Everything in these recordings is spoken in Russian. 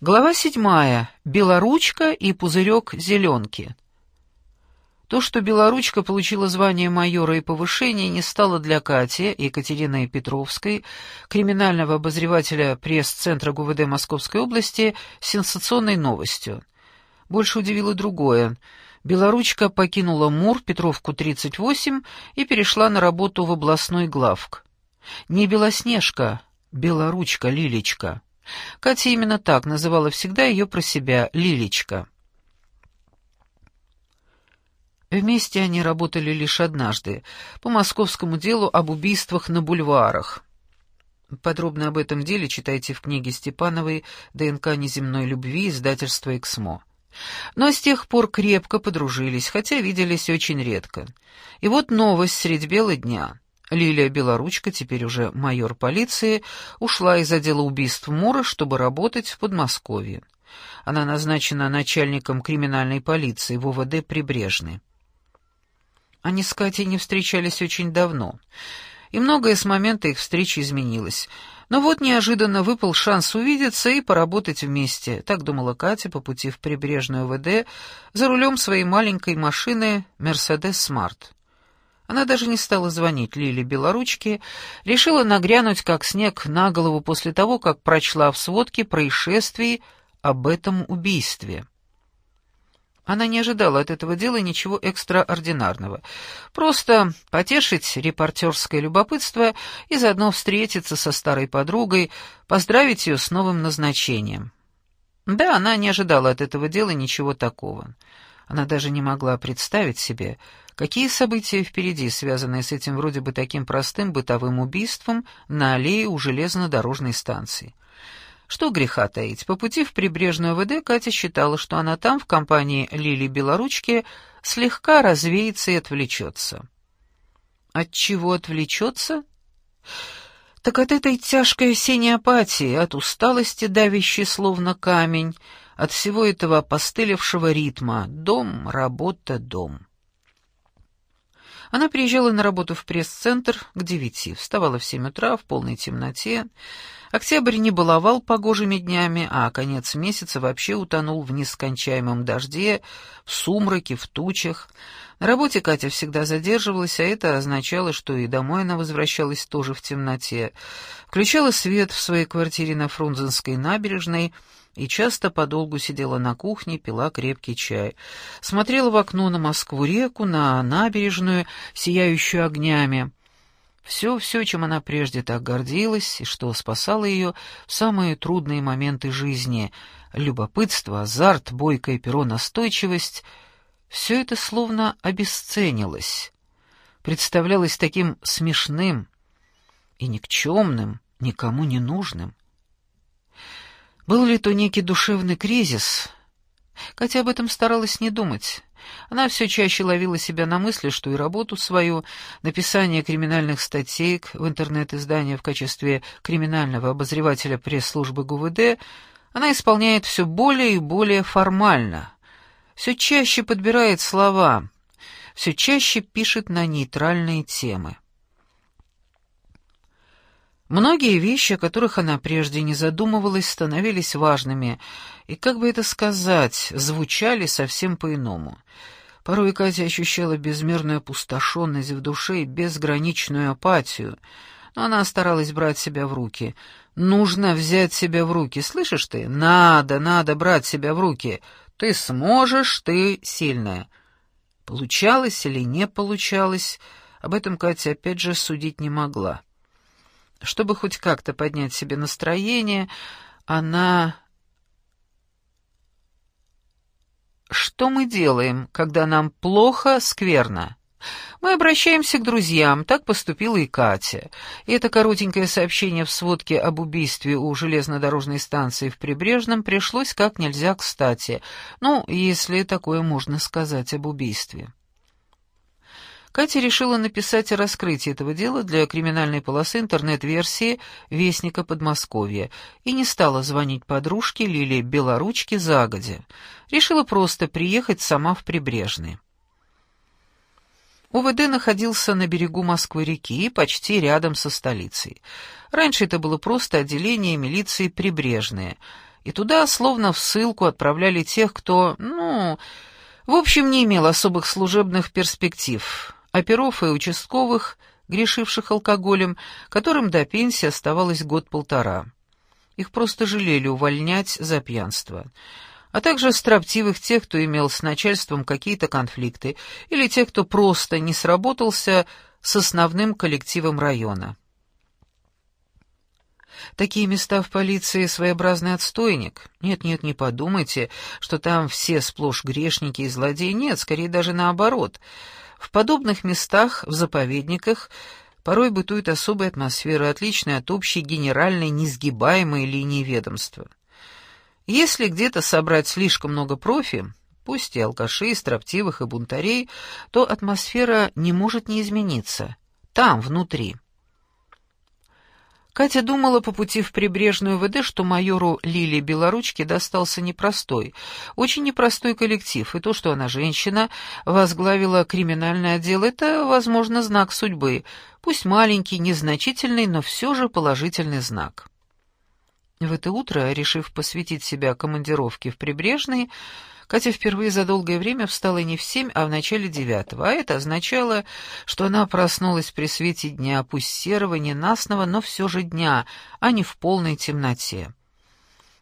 Глава седьмая. Белоручка и пузырек зеленки. То, что Белоручка получила звание майора и повышение, не стало для Кати Екатерины Петровской, криминального обозревателя пресс-центра ГУВД Московской области, сенсационной новостью. Больше удивило другое. Белоручка покинула МУР, Петровку, 38, и перешла на работу в областной главк. Не Белоснежка, Белоручка, Лилечка. Катя именно так называла всегда ее про себя Лилечка. Вместе они работали лишь однажды, по московскому делу об убийствах на бульварах. Подробно об этом деле читайте в книге Степановой «ДНК неземной любви» издательства «Эксмо». Но с тех пор крепко подружились, хотя виделись очень редко. И вот новость средь бела дня. Лилия Белоручка, теперь уже майор полиции, ушла из отдела убийств Мура, чтобы работать в Подмосковье. Она назначена начальником криминальной полиции в УВД Прибрежный. Они с Катей не встречались очень давно, и многое с момента их встречи изменилось. Но вот неожиданно выпал шанс увидеться и поработать вместе, так думала Катя по пути в Прибрежную УВД за рулем своей маленькой машины «Мерседес Смарт». Она даже не стала звонить Лиле Белоручке, решила нагрянуть как снег на голову после того, как прочла в сводке происшествий об этом убийстве. Она не ожидала от этого дела ничего экстраординарного. Просто потешить репортерское любопытство и заодно встретиться со старой подругой, поздравить ее с новым назначением. Да, она не ожидала от этого дела ничего такого. Она даже не могла представить себе, какие события впереди, связанные с этим вроде бы таким простым бытовым убийством на аллее у железнодорожной станции. Что греха таить, по пути в прибрежную ВД Катя считала, что она там, в компании Лили Белоручки, слегка развеется и отвлечется. От чего отвлечется? Так от этой тяжкой осенней апатии, от усталости, давящей словно камень, от всего этого постылевшего ритма «дом, работа, дом». Она приезжала на работу в пресс-центр к девяти, вставала в семь утра в полной темноте. Октябрь не баловал погожими днями, а конец месяца вообще утонул в нескончаемом дожде, в сумраке, в тучах. На работе Катя всегда задерживалась, а это означало, что и домой она возвращалась тоже в темноте. Включала свет в своей квартире на Фрунзенской набережной — и часто подолгу сидела на кухне, пила крепкий чай. Смотрела в окно на Москву-реку, на набережную, сияющую огнями. Все-все, чем она прежде так гордилась, и что спасало ее в самые трудные моменты жизни — любопытство, азарт, бойкое перо, настойчивость — все это словно обесценилось, представлялось таким смешным и никчемным, никому не нужным. Был ли то некий душевный кризис? Катя об этом старалась не думать. Она все чаще ловила себя на мысли, что и работу свою, написание криминальных статей в интернет-издание в качестве криминального обозревателя пресс-службы ГУВД она исполняет все более и более формально, все чаще подбирает слова, все чаще пишет на нейтральные темы. Многие вещи, о которых она прежде не задумывалась, становились важными, и, как бы это сказать, звучали совсем по-иному. Порой Катя ощущала безмерную опустошенность в душе и безграничную апатию, но она старалась брать себя в руки. «Нужно взять себя в руки, слышишь ты? Надо, надо брать себя в руки. Ты сможешь, ты сильная». Получалось или не получалось, об этом Катя опять же судить не могла. Чтобы хоть как-то поднять себе настроение, она... Что мы делаем, когда нам плохо, скверно? Мы обращаемся к друзьям, так поступила и Катя. И это коротенькое сообщение в сводке об убийстве у железнодорожной станции в Прибрежном пришлось как нельзя кстати. Ну, если такое можно сказать об убийстве. Катя решила написать о раскрытии этого дела для криминальной полосы интернет-версии «Вестника Подмосковья» и не стала звонить подружке Лилии Белоручке загодя. Решила просто приехать сама в Прибрежный. УВД находился на берегу Москвы-реки, почти рядом со столицей. Раньше это было просто отделение милиции Прибрежное, и туда, словно в ссылку, отправляли тех, кто, ну, в общем, не имел особых служебных перспектив, оперов и участковых, грешивших алкоголем, которым до пенсии оставалось год-полтора. Их просто жалели увольнять за пьянство. А также строптивых тех, кто имел с начальством какие-то конфликты, или тех, кто просто не сработался с основным коллективом района. Такие места в полиции — своеобразный отстойник. Нет-нет, не подумайте, что там все сплошь грешники и злодеи. Нет, скорее даже наоборот. В подобных местах, в заповедниках, порой бытует особая атмосфера, отличная от общей генеральной несгибаемой линии ведомства. Если где-то собрать слишком много профи, пусть и алкашей, строптивых, и бунтарей, то атмосфера не может не измениться. Там, внутри. Катя думала по пути в прибрежную ВД, что майору Лилии Белоручке достался непростой, очень непростой коллектив, и то, что она женщина, возглавила криминальный отдел, это, возможно, знак судьбы, пусть маленький, незначительный, но все же положительный знак. В это утро, решив посвятить себя командировке в Прибрежный, Катя впервые за долгое время встала не в семь, а в начале девятого, а это означало, что она проснулась при свете дня, пусть серого, ненастного, но все же дня, а не в полной темноте.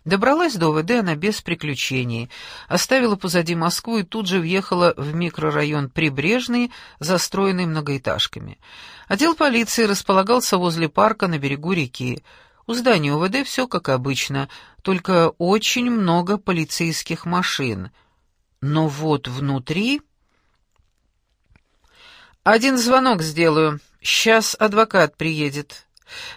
Добралась до ОВД она без приключений, оставила позади Москву и тут же въехала в микрорайон Прибрежный, застроенный многоэтажками. Отдел полиции располагался возле парка на берегу реки. У здания УВД все как обычно, только очень много полицейских машин. Но вот внутри... «Один звонок сделаю. Сейчас адвокат приедет.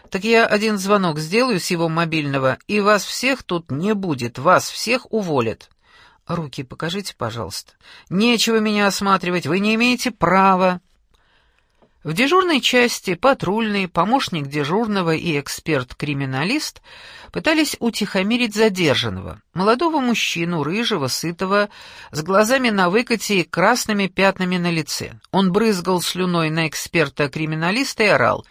Так я один звонок сделаю с его мобильного, и вас всех тут не будет, вас всех уволят». «Руки покажите, пожалуйста». «Нечего меня осматривать, вы не имеете права». В дежурной части патрульный, помощник дежурного и эксперт-криминалист пытались утихомирить задержанного, молодого мужчину, рыжего, сытого, с глазами на выкате и красными пятнами на лице. Он брызгал слюной на эксперта-криминалиста и орал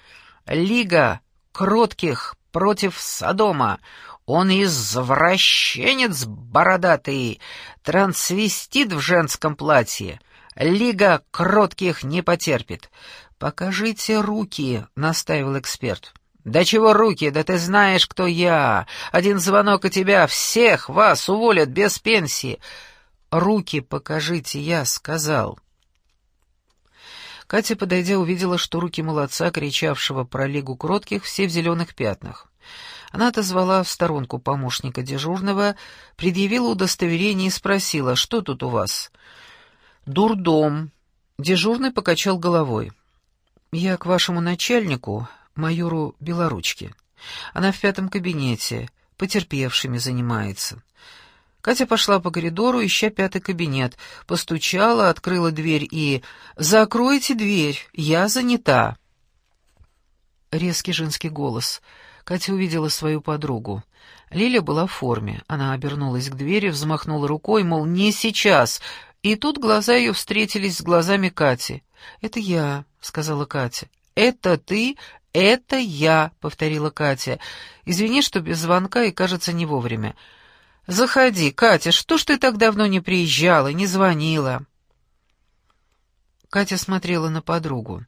«Лига кротких против Содома! Он извращенец бородатый, трансвестит в женском платье!» Лига кротких не потерпит. «Покажите руки», — настаивал эксперт. «Да чего руки? Да ты знаешь, кто я. Один звонок и тебя, всех вас уволят без пенсии. Руки покажите, я сказал». Катя, подойдя, увидела, что руки молодца, кричавшего про Лигу Кротких, все в зеленых пятнах. Она отозвала в сторонку помощника дежурного, предъявила удостоверение и спросила, что тут у вас? «Дурдом». Дежурный покачал головой. «Я к вашему начальнику, майору Белоручке. Она в пятом кабинете, потерпевшими занимается». Катя пошла по коридору, ища пятый кабинет, постучала, открыла дверь и... «Закройте дверь, я занята». Резкий женский голос. Катя увидела свою подругу. Лиля была в форме. Она обернулась к двери, взмахнула рукой, мол, не сейчас. И тут глаза ее встретились с глазами Кати. «Это я», — сказала Катя. «Это ты? Это я», — повторила Катя. «Извини, что без звонка и, кажется, не вовремя». «Заходи, Катя, что ж ты так давно не приезжала, не звонила?» Катя смотрела на подругу.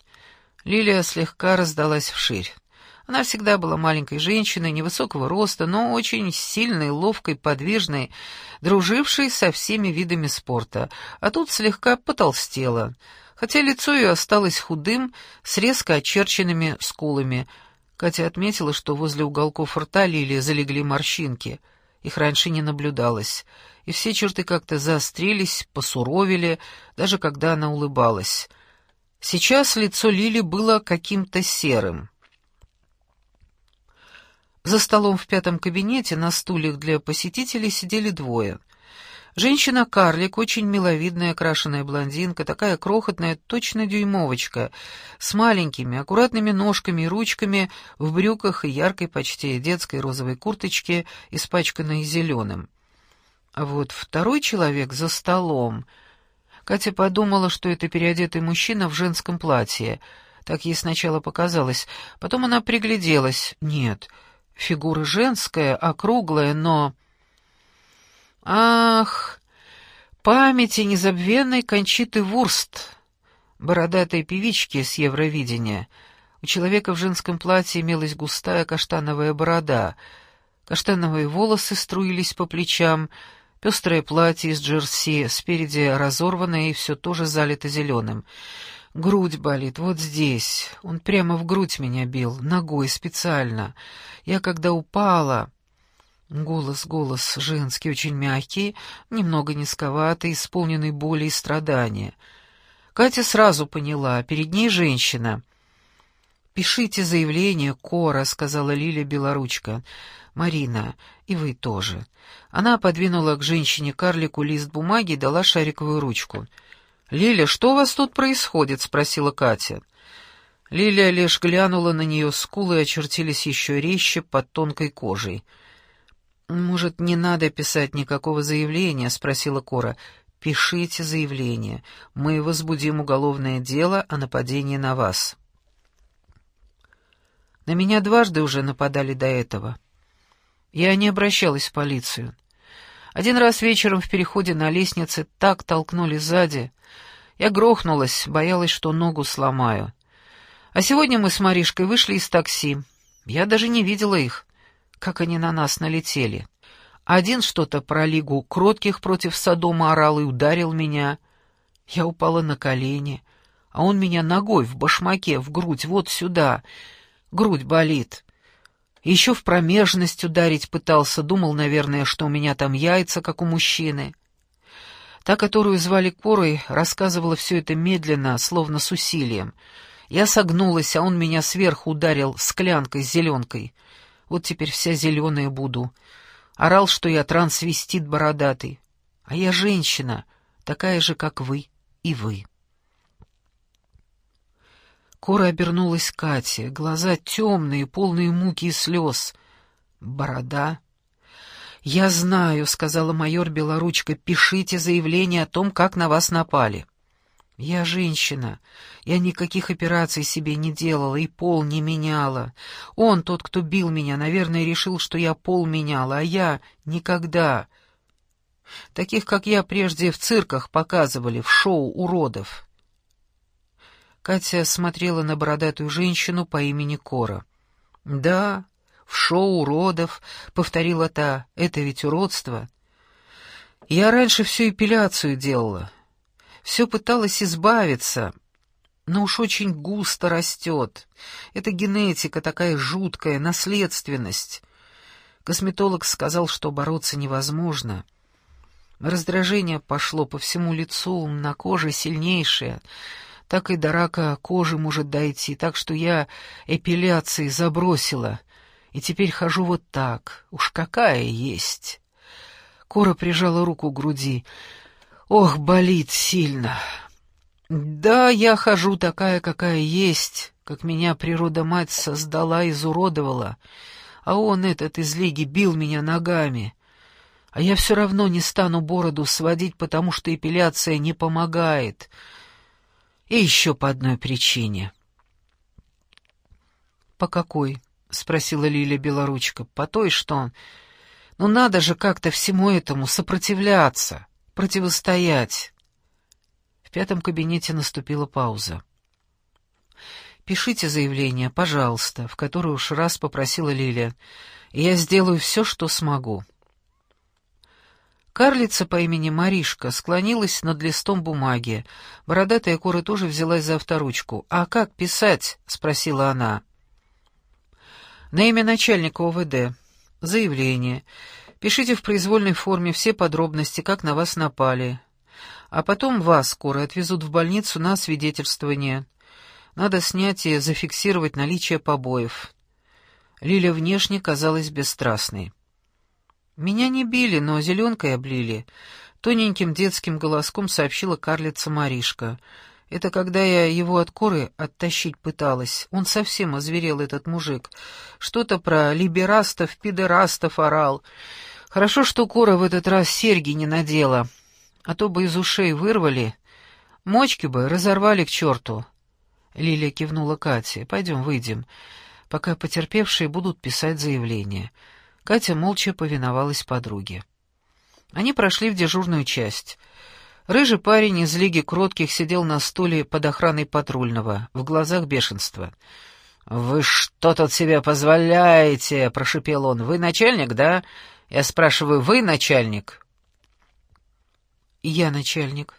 Лилия слегка раздалась вширь. Она всегда была маленькой женщиной, невысокого роста, но очень сильной, ловкой, подвижной, дружившей со всеми видами спорта, а тут слегка потолстела — хотя лицо ее осталось худым, с резко очерченными скулами. Катя отметила, что возле уголков рта Лилии залегли морщинки. Их раньше не наблюдалось, и все черты как-то заострились, посуровили, даже когда она улыбалась. Сейчас лицо Лили было каким-то серым. За столом в пятом кабинете на стульях для посетителей сидели двое — Женщина-карлик, очень миловидная, окрашенная блондинка, такая крохотная, точно дюймовочка, с маленькими, аккуратными ножками и ручками, в брюках и яркой, почти детской розовой курточке, испачканной зеленым. А вот второй человек за столом. Катя подумала, что это переодетый мужчина в женском платье. Так ей сначала показалось. Потом она пригляделась. Нет, фигура женская, округлая, но... Ах, памяти незабвенной Кончиты Вурст, бородатой певички с Евровидения. У человека в женском платье имелась густая каштановая борода, каштановые волосы струились по плечам, пестрое платье из джерси, спереди разорванное и все тоже залито зеленым. Грудь болит, вот здесь. Он прямо в грудь меня бил, ногой специально. Я когда упала... Голос, голос женский, очень мягкий, немного низковатый, исполненный боли и страдания. Катя сразу поняла, перед ней женщина. «Пишите заявление, Кора», — сказала Лиля Белоручка. «Марина, и вы тоже». Она подвинула к женщине-карлику лист бумаги и дала шариковую ручку. «Лиля, что у вас тут происходит?» — спросила Катя. Лиля лишь глянула на нее, скулы очертились еще резче под тонкой кожей. «Может, не надо писать никакого заявления?» — спросила Кора. «Пишите заявление. Мы возбудим уголовное дело о нападении на вас». На меня дважды уже нападали до этого. Я не обращалась в полицию. Один раз вечером в переходе на лестнице так толкнули сзади. Я грохнулась, боялась, что ногу сломаю. А сегодня мы с Маришкой вышли из такси. Я даже не видела их, как они на нас налетели. Один что-то про лигу кротких против Содома орал и ударил меня. Я упала на колени, а он меня ногой в башмаке, в грудь, вот сюда. Грудь болит. Еще в промежность ударить пытался, думал, наверное, что у меня там яйца, как у мужчины. Та, которую звали Корой, рассказывала все это медленно, словно с усилием. Я согнулась, а он меня сверху ударил склянкой с зеленкой. Вот теперь вся зеленая буду. Орал, что я трансвестит бородатый. А я женщина, такая же, как вы и вы. Кора обернулась к Кате, глаза темные, полные муки и слез. Борода. «Я знаю», — сказала майор Белоручка, — «пишите заявление о том, как на вас напали». «Я женщина. Я никаких операций себе не делала и пол не меняла. Он, тот, кто бил меня, наверное, решил, что я пол меняла, а я никогда. Таких, как я, прежде в цирках показывали, в шоу уродов». Катя смотрела на бородатую женщину по имени Кора. «Да, в шоу уродов», — повторила та, — «это ведь уродство». «Я раньше всю эпиляцию делала, все пыталась избавиться, но уж очень густо растет. Это генетика такая жуткая, наследственность». Косметолог сказал, что бороться невозможно. Раздражение пошло по всему лицу, на коже сильнейшее — так и до рака кожи может дойти, так что я эпиляции забросила, и теперь хожу вот так, уж какая есть. Кора прижала руку к груди. Ох, болит сильно. Да, я хожу такая, какая есть, как меня природа-мать создала, изуродовала, а он, этот из лиги, бил меня ногами. А я все равно не стану бороду сводить, потому что эпиляция не помогает — и еще по одной причине. «По какой?» — спросила Лиля Белоручка. «По той, что... Ну надо же как-то всему этому сопротивляться, противостоять». В пятом кабинете наступила пауза. «Пишите заявление, пожалуйста», в которое уж раз попросила Лиля. «Я сделаю все, что смогу». Карлица по имени Маришка склонилась над листом бумаги. Бородатая кора тоже взялась за авторучку. «А как писать?» — спросила она. «На имя начальника ОВД. Заявление. Пишите в произвольной форме все подробности, как на вас напали. А потом вас скоро отвезут в больницу на свидетельствование. Надо снять и зафиксировать наличие побоев». Лиля внешне казалась бесстрастной. «Меня не били, но зеленкой облили», — тоненьким детским голоском сообщила карлица Маришка. «Это когда я его от коры оттащить пыталась. Он совсем озверел, этот мужик. Что-то про либерастов, пидорастов орал. Хорошо, что кора в этот раз серьги не надела, а то бы из ушей вырвали. Мочки бы разорвали к черту». Лилия кивнула Кате. «Пойдем, выйдем, пока потерпевшие будут писать заявление». Катя молча повиновалась подруге. Они прошли в дежурную часть. Рыжий парень из Лиги Кротких сидел на стуле под охраной патрульного, в глазах бешенства. «Вы что тут себе позволяете?» — прошипел он. «Вы начальник, да? Я спрашиваю, вы начальник?» «Я начальник».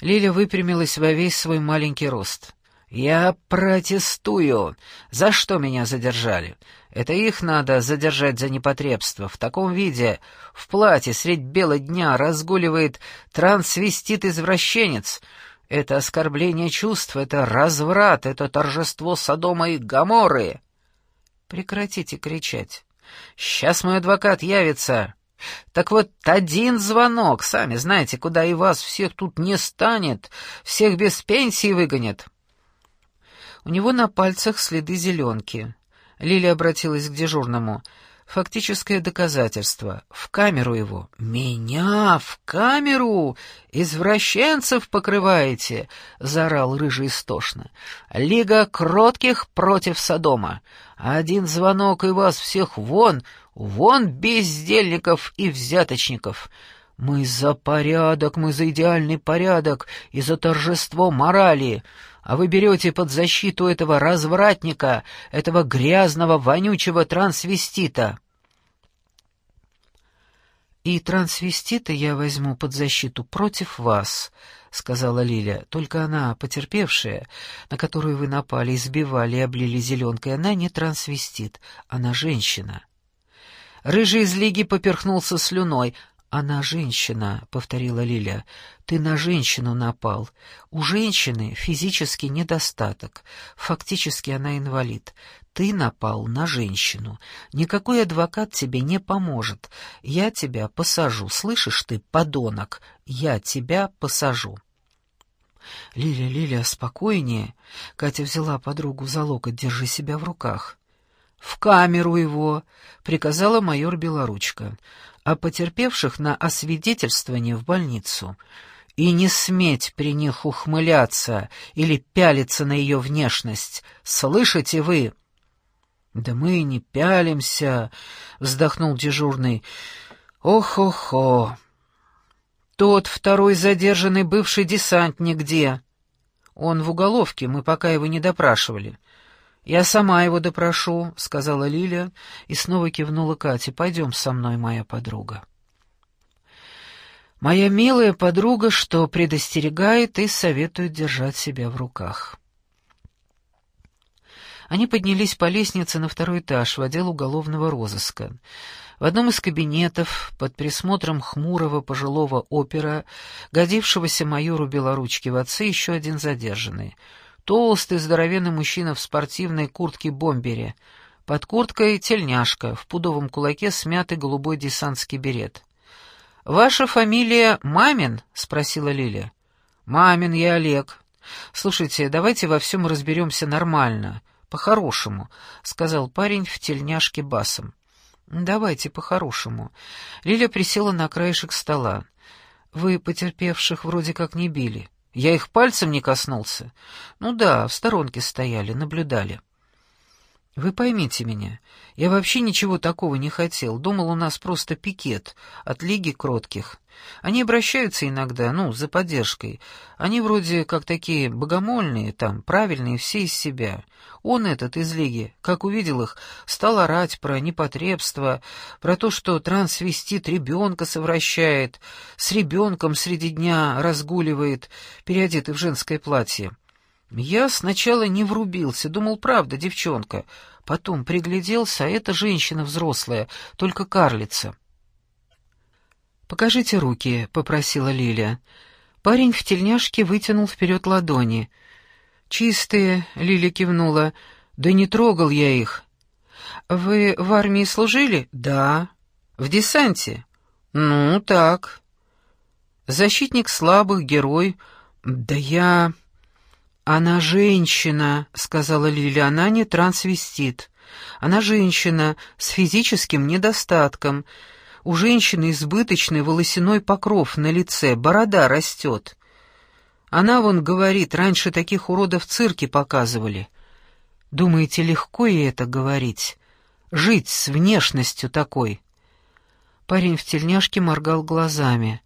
Лиля выпрямилась во весь свой маленький рост. «Я протестую. За что меня задержали? Это их надо задержать за непотребство. В таком виде, в платье, средь бела дня разгуливает трансвестит-извращенец. Это оскорбление чувств, это разврат, это торжество Содома и Гоморры. Прекратите кричать. Сейчас мой адвокат явится. Так вот, один звонок, сами знаете, куда и вас всех тут не станет, всех без пенсии выгонят. У него на пальцах следы зеленки. Лилия обратилась к дежурному. «Фактическое доказательство. В камеру его». «Меня в камеру? Извращенцев покрываете?» — заорал Рыжий истошно. «Лига кротких против Содома. Один звонок и вас всех вон, вон бездельников и взяточников. Мы за порядок, мы за идеальный порядок и за торжество морали» а вы берете под защиту этого развратника, этого грязного, вонючего трансвестита. «И трансвестита я возьму под защиту против вас», — сказала Лиля. «Только она, потерпевшая, на которую вы напали, избивали и облили зеленкой, она не трансвестит, она женщина». Рыжий из Лиги поперхнулся слюной. «Она женщина», — повторила Лиля. «Ты на женщину напал. У женщины физический недостаток. Фактически она инвалид. Ты напал на женщину. Никакой адвокат тебе не поможет. Я тебя посажу. Слышишь ты, подонок? Я тебя посажу». «Лиля, Лиля, спокойнее!» Катя взяла подругу за локоть, держи себя в руках. «В камеру его!» — приказала майор Белоручка а потерпевших на освидетельствование в больницу. И не сметь при них ухмыляться или пялиться на ее внешность. Слышите вы? «Да мы не пялимся», — вздохнул дежурный. «Ох-охо! Тот второй задержанный бывший десантник где?» «Он в уголовке, мы пока его не допрашивали». «Я сама его допрошу», — сказала Лиля и снова кивнула Кате. «Пойдем со мной, моя подруга». Моя милая подруга, что предостерегает и советует держать себя в руках. Они поднялись по лестнице на второй этаж в отдел уголовного розыска. В одном из кабинетов, под присмотром хмурого пожилого опера, годившегося майору Белоручки в отцы, еще один задержанный — Толстый, здоровенный мужчина в спортивной куртке-бомбере. Под курткой тельняшка, в пудовом кулаке смятый голубой десантский берет. «Ваша фамилия Мамин?» — спросила Лиля. «Мамин, я Олег. Слушайте, давайте во всем разберемся нормально, по-хорошему», — сказал парень в тельняшке басом. «Давайте по-хорошему». Лиля присела на краешек стола. «Вы потерпевших вроде как не били». Я их пальцем не коснулся. Ну да, в сторонке стояли, наблюдали. Вы поймите меня, я вообще ничего такого не хотел. Думал, у нас просто пикет от Лиги Кротких. Они обращаются иногда, ну, за поддержкой. Они вроде как такие богомольные там, правильные, все из себя. Он этот из Лиги, как увидел их, стал орать про непотребство, про то, что трансвестит ребенка совращает, с ребенком среди дня разгуливает, переодетый в женское платье. Я сначала не врубился, думал, правда, девчонка. Потом пригляделся, а это женщина взрослая, только карлица. «Покажите руки», — попросила Лиля. Парень в тельняшке вытянул вперед ладони. «Чистые», — Лиля кивнула. «Да не трогал я их». «Вы в армии служили?» «Да». «В десанте?» «Ну, так». «Защитник слабых, герой?» «Да я...» «Она женщина», — сказала Лиля, — «она не трансвестит. Она женщина с физическим недостатком. У женщины избыточный волосяной покров на лице, борода растет. Она, вон, говорит, раньше таких уродов в цирке показывали. Думаете, легко ей это говорить? Жить с внешностью такой?» Парень в тельняшке моргал глазами.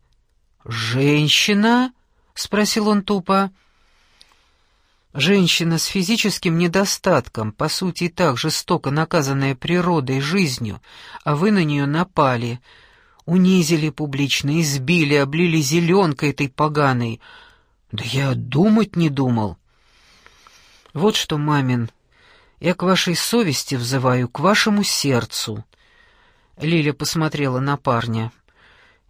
«Женщина?» — спросил он тупо. Женщина с физическим недостатком, по сути и так жестоко наказанная природой, жизнью, а вы на нее напали, унизили публично, избили, облили зеленкой этой поганой. Да я думать не думал. Вот что, мамин, я к вашей совести взываю, к вашему сердцу. Лиля посмотрела на парня.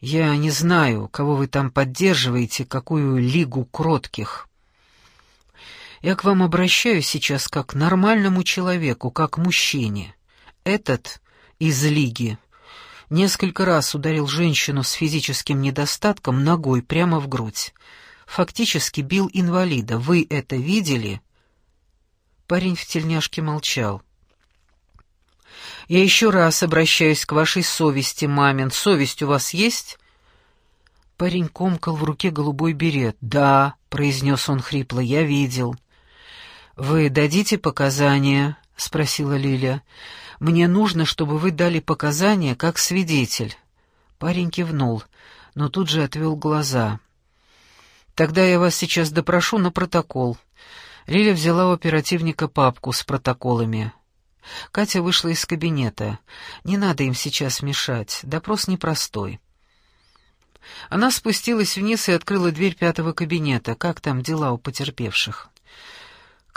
Я не знаю, кого вы там поддерживаете, какую лигу кротких. Я к вам обращаюсь сейчас как к нормальному человеку, как к мужчине. Этот из лиги несколько раз ударил женщину с физическим недостатком ногой прямо в грудь. Фактически бил инвалида. Вы это видели? Парень в тельняшке молчал. Я еще раз обращаюсь к вашей совести, мамин. Совесть у вас есть?» Парень комкал в руке голубой берет. «Да», — произнес он хрипло, — «я видел». «Вы дадите показания?» — спросила Лиля. «Мне нужно, чтобы вы дали показания как свидетель». Парень кивнул, но тут же отвел глаза. «Тогда я вас сейчас допрошу на протокол». Лиля взяла у оперативника папку с протоколами. Катя вышла из кабинета. Не надо им сейчас мешать, допрос непростой. Она спустилась вниз и открыла дверь пятого кабинета. Как там дела у потерпевших?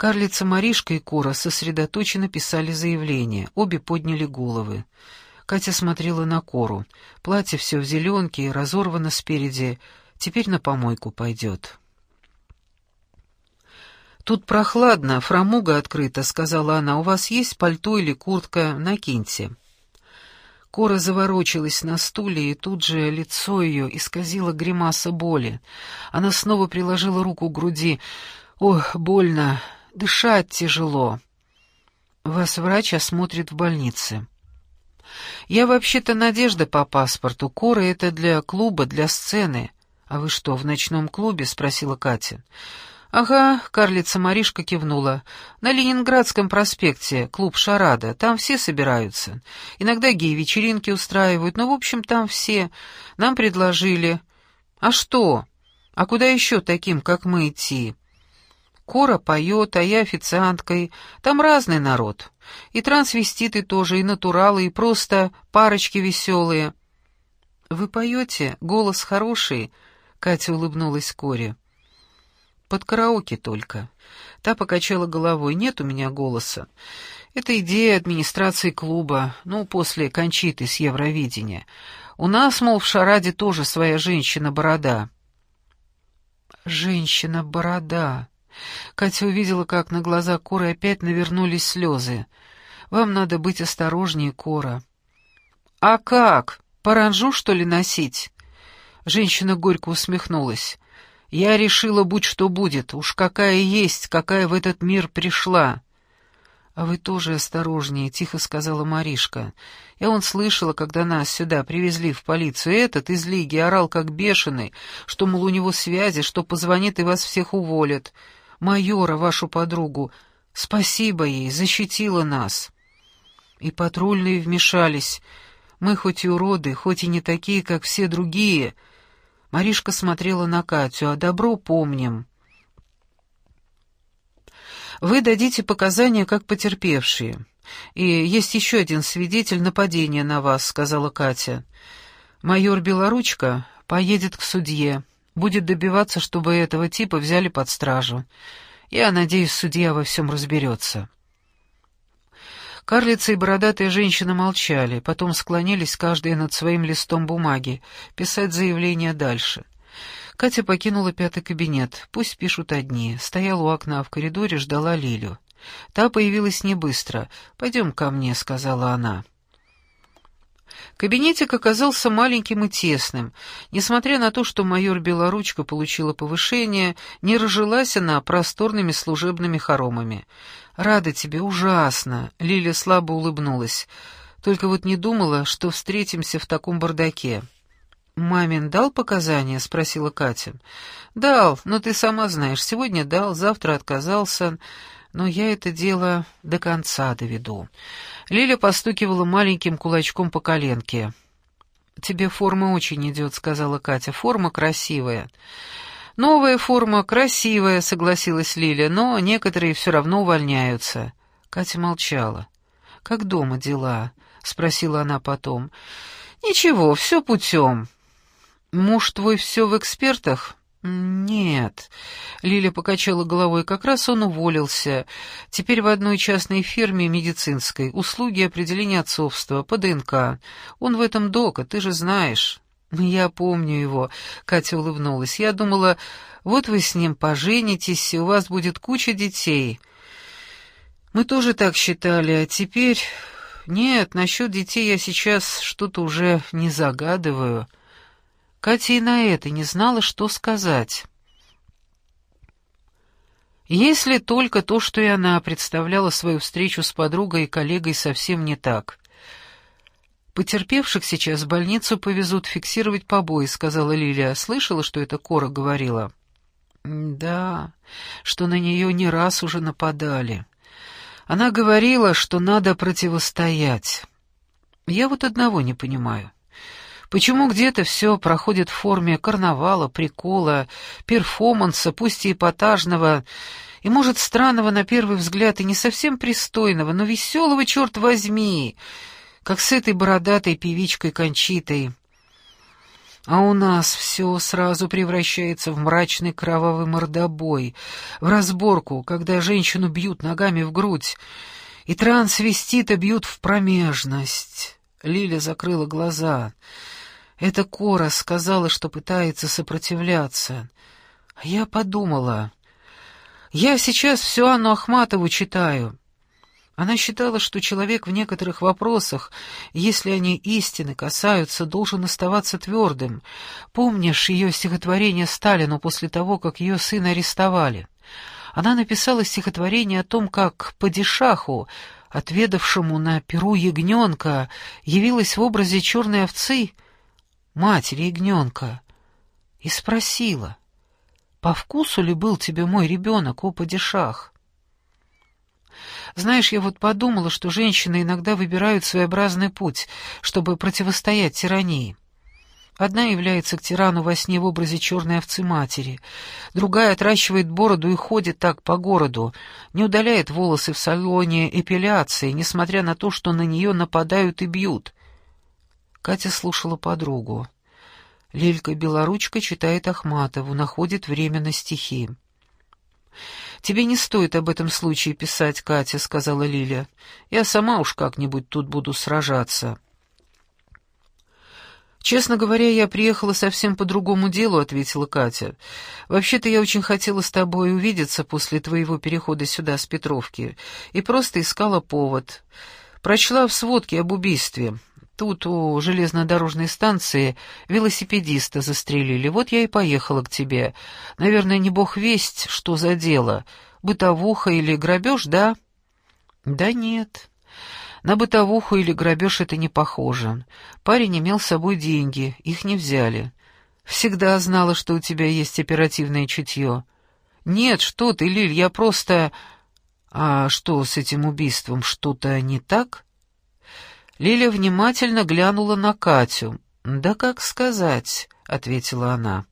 Карлица Маришка и Кора сосредоточенно писали заявление. Обе подняли головы. Катя смотрела на Кору. Платье все в зеленке, разорвано спереди. Теперь на помойку пойдет. «Тут прохладно, фрамуга открыта», — сказала она. «У вас есть пальто или куртка? Накиньте». Кора заворочилась на стуле, и тут же лицо ее исказило гримаса боли. Она снова приложила руку к груди. «Ох, больно, дышать тяжело». «Вас врач осмотрит в больнице». «Я вообще-то Надежда по паспорту. Кора — это для клуба, для сцены». «А вы что, в ночном клубе?» — спросила Катя. «Ага», — карлица Маришка кивнула. «На Ленинградском проспекте, клуб «Шарада». Там все собираются. Иногда гей-вечеринки устраивают, но, в общем, там все. Нам предложили. А что? А куда еще таким, как мы, идти?» Кора поет, а я официанткой. Там разный народ. И трансвеститы тоже, и натуралы, и просто парочки веселые. «Вы поете? Голос хороший?» — Катя улыбнулась Коре. Под караоке только. Та покачала головой. Нет у меня голоса. Это идея администрации клуба, ну, после Кончиты с Евровидения. У нас, мол, в Шараде тоже своя женщина-борода. Женщина-борода. Катя увидела, как на глаза Коры опять навернулись слезы. «Вам надо быть осторожнее, Кора». «А как? Паранжу, что ли, носить?» Женщина горько усмехнулась. Я решила, будь что будет, уж какая есть, какая в этот мир пришла. «А вы тоже осторожнее», — тихо сказала Маришка. «Я он слышала, когда нас сюда привезли в полицию. Этот из Лиги орал как бешеный, что, мол, у него связи, что позвонит и вас всех уволят. Майора, вашу подругу, спасибо ей, защитила нас». И патрульные вмешались. Мы хоть и уроды, хоть и не такие, как все другие, — Маришка смотрела на Катю, а добро помним. Вы дадите показания как потерпевшие. И есть еще один свидетель нападения на вас, сказала Катя. Майор Белоручка поедет к судье, будет добиваться, чтобы этого типа взяли под стражу. Я надеюсь, судья во всем разберется. Карлица и бородатая женщина молчали, потом склонились каждая над своим листом бумаги, писать заявление дальше. Катя покинула пятый кабинет. Пусть пишут одни. Стояла у окна в коридоре, ждала Лилю. Та появилась не быстро. «Пойдем ко мне», — сказала она. Кабинетик оказался маленьким и тесным. Несмотря на то, что майор Белоручка получила повышение, не разжилась она просторными служебными хоромами. «Рада тебе, ужасно!» — Лиля слабо улыбнулась. «Только вот не думала, что встретимся в таком бардаке». «Мамин дал показания?» — спросила Катя. «Дал, но ты сама знаешь, сегодня дал, завтра отказался, но я это дело до конца доведу». Лиля постукивала маленьким кулачком по коленке. «Тебе форма очень идет», — сказала Катя. «Форма красивая». «Новая форма красивая», — согласилась Лиля, «но некоторые все равно увольняются». Катя молчала. «Как дома дела?» — спросила она потом. «Ничего, все путем». «Муж твой все в экспертах?» «Нет», — Лиля покачала головой, — «как раз он уволился. Теперь в одной частной фирме медицинской. Услуги определения отцовства, по ДНК. Он в этом дока, ты же знаешь». «Я помню его», — Катя улыбнулась. «Я думала, вот вы с ним поженитесь, и у вас будет куча детей». «Мы тоже так считали, а теперь...» «Нет, насчет детей я сейчас что-то уже не загадываю». Катя и на это не знала, что сказать. Если только то, что и она представляла свою встречу с подругой и коллегой совсем не так. «Потерпевших сейчас в больницу повезут фиксировать побои», — сказала Лилия. «Слышала, что это Кора говорила?» «Да, что на нее не раз уже нападали. Она говорила, что надо противостоять. Я вот одного не понимаю». Почему где-то все проходит в форме карнавала, прикола, перформанса, пусть и эпатажного, и, может, странного на первый взгляд и не совсем пристойного, но веселого, черт возьми, как с этой бородатой певичкой Кончитой. А у нас все сразу превращается в мрачный кровавый мордобой, в разборку, когда женщину бьют ногами в грудь, и трансвестита бьют в промежность. Лиля закрыла глаза — эта Кора сказала, что пытается сопротивляться. А я подумала... Я сейчас всю Анну Ахматову читаю. Она считала, что человек в некоторых вопросах, если они истины касаются, должен оставаться твердым. Помнишь ее стихотворение Сталину после того, как ее сына арестовали? Она написала стихотворение о том, как падишаху, отведавшему на перу ягненка, явилась в образе черной овцы — матери ягненка, и спросила, «По вкусу ли был тебе мой ребенок, о падишах?» Знаешь, я вот подумала, что женщины иногда выбирают своеобразный путь, чтобы противостоять тирании. Одна является к тирану во сне в образе черной овцы матери, другая отращивает бороду и ходит так по городу, не удаляет волосы в салоне эпиляции, несмотря на то, что на нее нападают и бьют. Катя слушала подругу. Лилька Белоручка читает Ахматову, находит время на стихи. «Тебе не стоит об этом случае писать, Катя», — сказала Лиля. «Я сама уж как-нибудь тут буду сражаться». «Честно говоря, я приехала совсем по другому делу», — ответила Катя. «Вообще-то я очень хотела с тобой увидеться после твоего перехода сюда, с Петровки, и просто искала повод. Прочла в сводке об убийстве. Тут, у железнодорожной станции, велосипедиста застрелили. Вот я и поехала к тебе. Наверное, не бог весть, что за дело. Бытовуха или грабеж, да?» «Да нет. На бытовуху или грабеж это не похоже. Парень имел с собой деньги, их не взяли. Всегда знала, что у тебя есть оперативное чутье. Нет, что ты, Лиль, я просто... А что с этим убийством, что-то не так?» Лиля внимательно глянула на Катю. «Да как сказать», — ответила она.